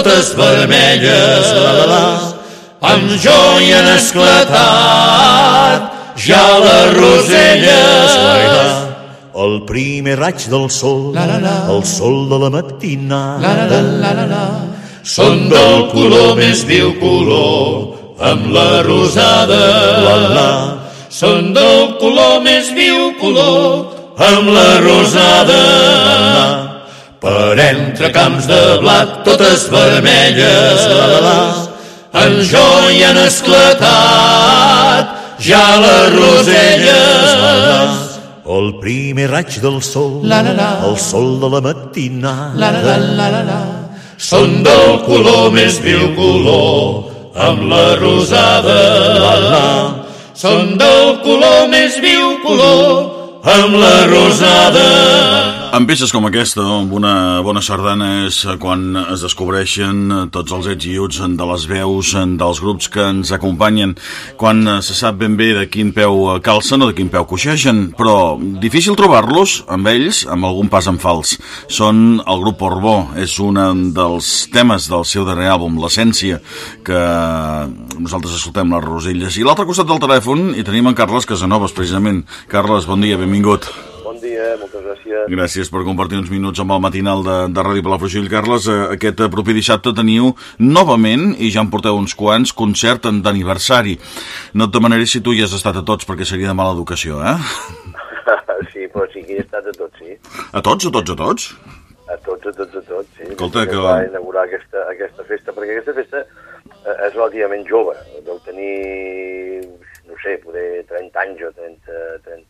totes vermelles, la, la, la, amb joia han esclatat, ja les roselles, la, la, el primer raig del sol, la, la, la. el sol de la matinada, la, la, la, la, la. són del color més viu color, amb la rosada, la, la. són del color més viu color, amb la rosada. Per entre camps de blat, totes vermelles, la, la, la, en joia han esclatat, ja les roselles. La, la, el primer raig del sol, la, la, la. el sol de la matinada, la, la, la, la, la. són del color més viu color, amb la rosada. La, la. Són del color més viu color, amb la rosada. Amb peces com aquesta, amb una bona sardana, és quan es descobreixen tots els ets i uts de les veus dels grups que ens acompanyen, quan se sap ben bé de quin peu calcen o de quin peu coixegen, però difícil trobar-los amb ells amb algun pas en fals. Són el grup Orbó, és un dels temes del seu darrer àlbum, l'essència, que nosaltres escoltem les Roselles. I l'altre costat del telèfon hi tenim en Carles Casanovas, precisament. Carles, bon dia, benvingut. Bon dia, moltes gràcies. Gràcies per compartir uns minuts amb el matinal de, de Ràdio Palafrugell. Carles, eh, aquest propi dissabte teniu novament, i ja en porteu uns quants, concert d'aniversari. No et demanaré si tu hi has estat a tots, perquè seria de mala educació, eh? sí, però sí que hi he estat a tots, sí. A tots, a tots, a tots? A tots, a tots, a tots, sí. Escolta, que... Va inaugurar aquesta, aquesta festa, perquè aquesta festa eh, és relativament jove. Deu tenir, no sé, poder 30 anys o 30, 30 al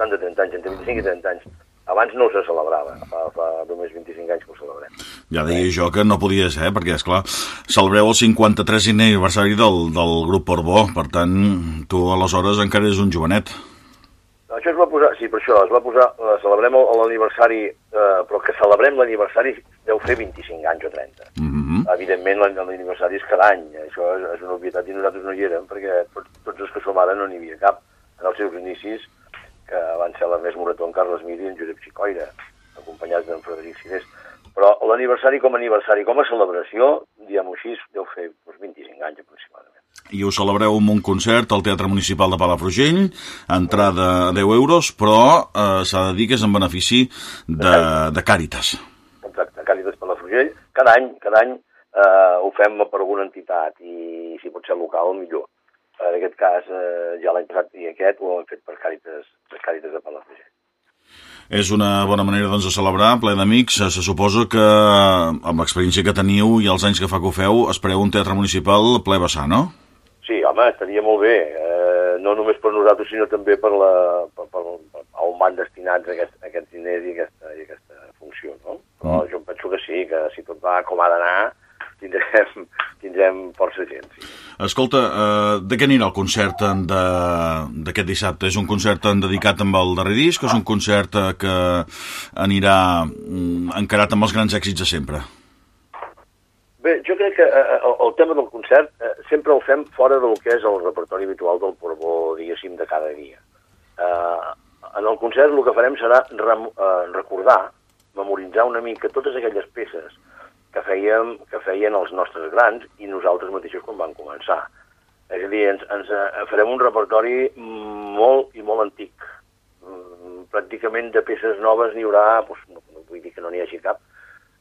voltant de 30 anys, entre 25 i 30 anys. Abans no se celebrava, fa, fa només 25 anys que ho celebrem. Ja deia jo que no podia ser, perquè, és clar celebreu el 53 aniversari del, del grup Porbó, per tant, tu aleshores encara és un jovenet. Això es va posar, sí, per això, es va posar, eh, celebrem l'aniversari, eh, però que celebrem l'aniversari deu fer 25 anys o 30. Mm -hmm. Evidentment, l'aniversari és cada any, això és, és una obvietat i nosaltres no hi érem, perquè tots els que som ara no n'hi havia cap. En els seus inicis, que van ser l'Ernest Morató, en Carles Miri i en Josep Xicoira, acompanyats d'en Frederic Cirés. Però l'aniversari com a aniversari, com a celebració, diguem-ho així, deu fer doncs, 25 anys aproximadament. I ho celebreu amb un concert al Teatre Municipal de Palafrugell, entrada a 10 euros, però eh, s'ha de dir que és en benefici de, de Càritas. Exacte, Càritas Palafrugell. Cada any, cada any eh, ho fem per alguna entitat i si pot ser local, millor. En aquest cas, eh, ja l'any passat i aquest ho hem fet per Càritas, per Càritas de Palafrugell. És una bona manera doncs, de celebrar, ple d'amics. Se suposa que, amb l'experiència que teniu i els anys que fa que ho feu, espereu un teatre municipal ple vessar, no? Sí, home, estaria molt bé. Eh, no només per nosaltres, sinó també per, la, per, per, per on van destinats aquest, aquests diners i aquesta, i aquesta funció, no? Però jo penso que sí, que si tot va com ha d'anar, tindrem, tindrem força gent, sí. Escolta, eh, de què anirà el concert d'aquest dissabte? És un concert dedicat amb el darrer disc o és un concert eh, que anirà mm, encarat amb els grans èxits de sempre? Bé, jo crec que eh, el, el tema del concert eh, sempre el fem fora del que és el repertori habitual del Porbó, diguéssim, de cada dia. Eh, en el concert el que farem serà rem, eh, recordar, memoritzar una mica totes aquelles peces que fèiem, que feien els nostres grans i nosaltres mateixos quan vam començar. És a dir, ens, ens eh, farem un repertori molt i molt antic. Mm, Pràcticament de peces noves n'hi haurà, doncs, no, no vull dir que no n'hi hagi cap,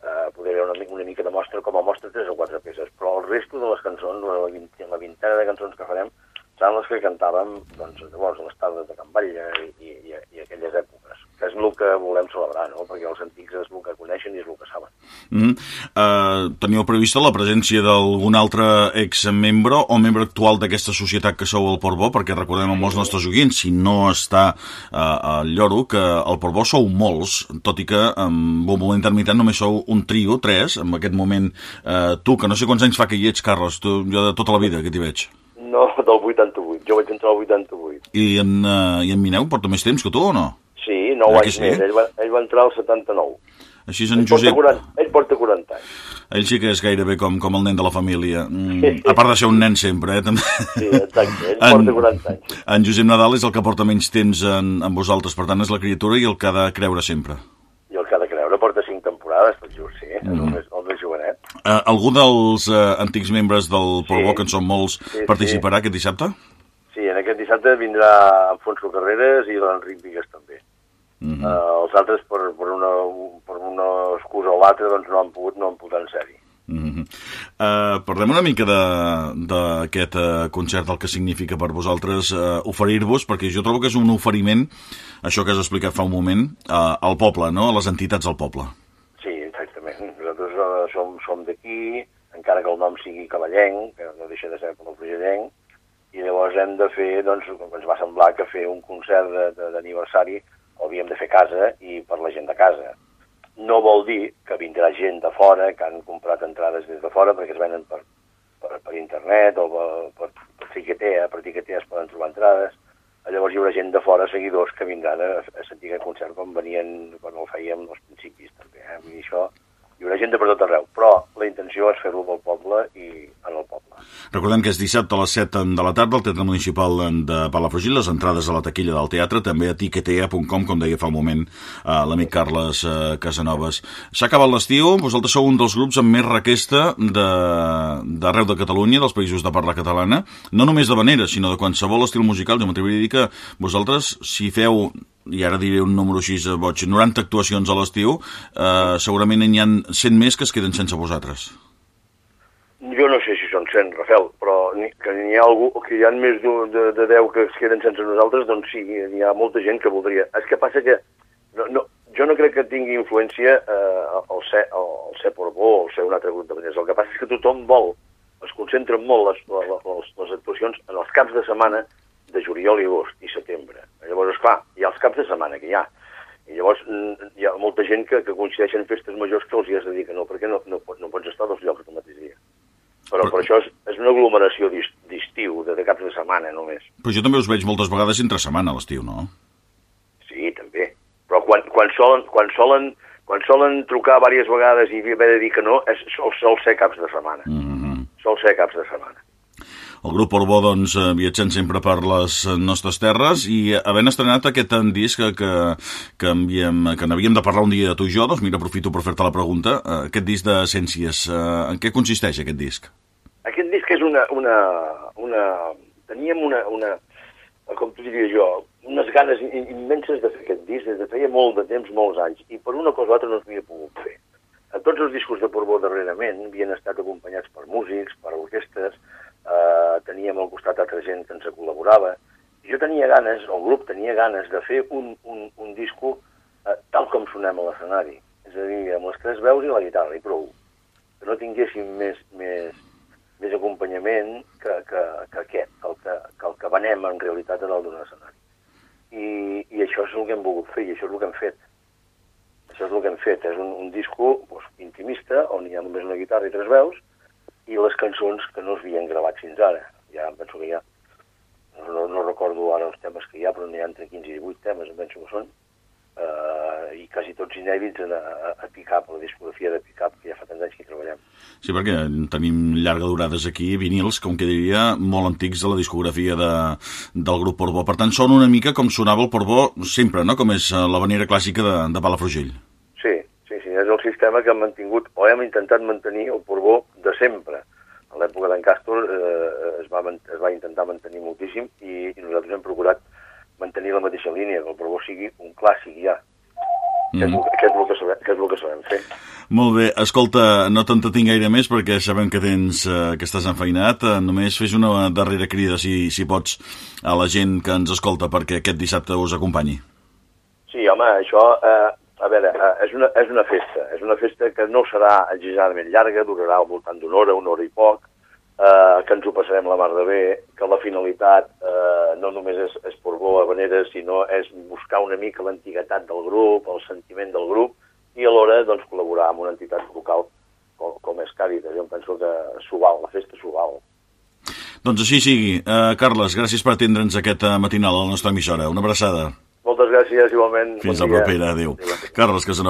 eh, poder haver una, una mica de mostra, com a mostra tres o quatre peces, però el resto de les cançons, la, vint, la vintena de cançons que farem, seran les que cantàvem doncs, llavors, a les tardes de Can Batlle i, i, i, aquelles èpoques, que és el que volem celebrar, no? perquè els antics és el que coneixen i és el que saben. Mm -hmm. uh, teniu prevista la presència d'algun altre exmembre o membre actual d'aquesta societat que sou el Portbó? Perquè recordem amb els nostres oients, si no està uh, al lloro, que el Portbó sou molts, tot i que amb un moment intermitent només sou un trio, tres, en aquest moment uh, tu, que no sé quants anys fa que hi ets, Carles, tu, jo de tota la vida que t'hi veig. No, del 88, jo vaig entrar al 88. I en, uh, i en Mineu porta més temps que tu o no? Sí, 9 Ah, anys sí? més, ell va, ell va entrar al 79. Així és en Ell Josep... porta 40, ell porta 40 anys. Ell sí que és gairebé com, com el nen de la família. Mm, a part de ser un nen sempre, eh? També. Sí, exacte, ell porta 40 anys. En Josep Nadal és el que porta menys temps en, en vosaltres, per tant és la criatura i el que ha de creure sempre. I el que ha de creure porta 5 temporades, tot just, sí, és el, més, el més jovenet. Uh, algú dels uh, antics membres del Polvo, Sí. que en són molts, Sí, participarà aquest dissabte? Sí, en aquest dissabte vindrà Alfonso Carreras i l'Enric Vigues també. Mm -hmm. Uh, els altres, per, per, una, per una excusa o l'altra, doncs no han pogut, no han pogut ser-hi. Mm -hmm. uh, parlem una mica de- d'aquest uh, concert, el que significa per vosaltres uh, oferir-vos, perquè jo trobo que és un oferiment, això que has explicat fa un moment, uh, al poble, no? a les entitats del poble. Sí, exactament. Nosaltres uh, som, som d'aquí, encara que el nom sigui cavallenc, que no deixa de ser com el frugellenc, i llavors hem de fer, doncs, ens va semblar que fer un concert de- de- d'aniversari ho havíem de fer casa i per la gent de casa. No vol dir que vindrà gent de fora, que han comprat entrades des de fora perquè es venen per, per, per internet o per, per, tiquetea, per tiquetea es poden trobar entrades. Llavors hi haurà gent de fora, seguidors, que vindran a, a sentir aquest concert com venien, quan el fèiem als principis, també. Eh? Dir, això, hi haurà gent de per tot arreu, però la intenció és fer-ho al poble i en el poble. Recordem que és dissabte a les 7 de la tarda al Teatre Municipal de Palafrugell, les entrades a la taquilla del teatre, també a tiquetea.com, com deia fa un moment eh, l'amic Carles eh, Casanovas. S'ha acabat l'estiu, vosaltres sou un dels grups amb més requesta d'arreu de, de Catalunya, dels països de parla catalana, no només de manera, sinó de qualsevol estil musical. Jo m'atreviria a dir que vosaltres, si feu i ara diré un número així eh, boig, 90 actuacions a l'estiu, eh, segurament n'hi ha 100 més que es queden sense vosaltres. Jo no sé si són 100, Rafael, però que n'hi ha algú, que hi ha més de, de, de 10 que es queden sense nosaltres, doncs sí, n'hi ha molta gent que voldria. És que passa que no, no, jo no crec que tingui influència eh, el, ser, el, el ser Porbó o ser un altre grup de ballers. El que passa és que tothom vol, es concentren molt les, les, les, les actuacions en els caps de setmana de juliol i agost i setembre. Llavors, esclar, hi ha els caps de setmana que hi ha. I llavors mm, hi ha molta gent que, que coincideixen en festes majors que els hi has de dir que no, perquè no, no, no pots estar dos llocs el mateix dia. Però per això és, és una aglomeració d'estiu, de, de caps de setmana només. Però jo també us veig moltes vegades entre setmana a l'estiu, no? Sí, també. Però quan, quan, solen, quan, solen, quan solen trucar diverses vegades i haver de dir que no, és, sol, sol ser caps de setmana. Mm -hmm. Sol ser caps de setmana. El grup Orbó, doncs, eh, viatjant sempre per les eh, nostres terres i eh, havent estrenat aquest eh, disc que, que, que, havíem, que n'havíem de parlar un dia tu i jo, doncs mira, aprofito per fer-te la pregunta. Eh, Aquest disc d'essències, eh, en què consisteix aquest disc? Aquest disc és una... una, una teníem una, una, com t'ho diria jo, unes ganes immenses de fer aquest disc des de feia molt de temps, molts anys, i per una cosa o altra no s'havia pogut fer. A tots els discos de Porbó darrerament havien estat acompanyats per músics, per orquestres, eh, teníem al costat altra gent que ens col·laborava. Jo tenia ganes, el grup tenia ganes, de fer un, un, un disco eh, tal com sonem a l'escenari. És a dir, amb les tres veus i la guitarra, i prou. Que no tinguéssim més, més, més acompanyament que, que, que aquest, que el que, que el que venem en realitat a dalt d'un escenari. I, I això és el que hem volgut fer, i això és el que hem fet. Això és el que hem fet, és un, un disco doncs, intimista, on hi ha només una guitarra i tres veus, i les cançons que no s'havien gravat fins ara. Ja em penso que hi ha, no, no, recordo ara els temes que hi ha, però n'hi ha entre 15 i 18 temes, em penso que són, eh, i quasi tots inèdits a, a, a Pickup, a la discografia de Pickup, que ja fa tants anys que treballem. Sí, perquè tenim llarga durades aquí, vinils, com que diria, molt antics de la discografia de, del grup Porbó. Per tant, són una mica com sonava el Porbó sempre, no? Com és eh, la vanera clàssica de, de Palafrugell. Sí, sí, sí, és el sistema que hem mantingut, o hem intentat mantenir el Porbó de sempre. A l'època d'en Càstor eh, es, va, es va intentar mantenir moltíssim i, i nosaltres hem procurat mantenir la mateixa línia, que el Porbó sigui un clàssic ja. Mm. El- que, és el que, sabem, que és el que sabem fer. Molt bé, escolta, no t'entretinc gaire més perquè sabem que tens, eh, que estàs enfeinat. Eh, només fes una darrera crida, si, si pots, a la gent que ens escolta perquè aquest dissabte us acompanyi. Sí, home, això, eh, a veure, eh, és, una, és una festa. És una festa que no serà exageradament llarga, durarà al voltant d'una hora, una hora i poc, eh, que ens ho passarem la mar de bé, que la finalitat eh, no només és, és por bo a Veneres, sinó és buscar una mica l'antiguitat del grup, el sentiment del grup, i alhora doncs, col·laborar amb una entitat local com, com és Càritas. Jo penso que s'ho val, la festa s'ho val. Doncs així sigui. Uh, Carles, gràcies per atendre'ns aquest eh, matinal a la nostra emissora. Una abraçada. Moltes gràcies, igualment. Fins bon la propera. Adéu. Carles Casanova.